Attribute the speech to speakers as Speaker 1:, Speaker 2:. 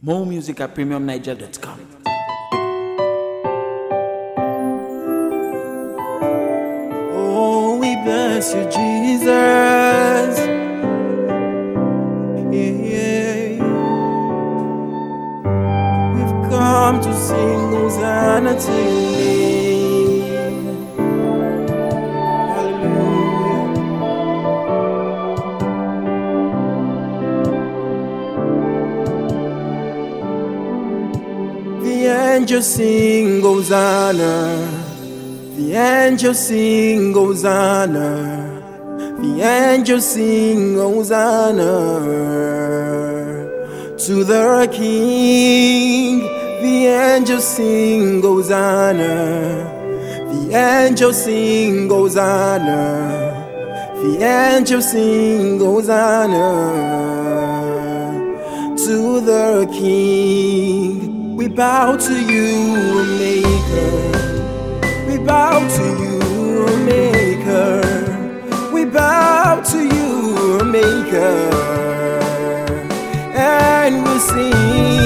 Speaker 1: More music at premiumniger.com.
Speaker 2: Oh, we bless you, Jesus. Yeah. We've come to sing Hosanna to your The angels sing Hosanna. The angels sing Hosanna. The angels sing Hosanna to the King. The angels sing Hosanna. The angels sing Hosanna. The angels sing Hosanna to the King. We bow to you, Maker. We bow to you, Maker. We bow to you, Maker. And we sing.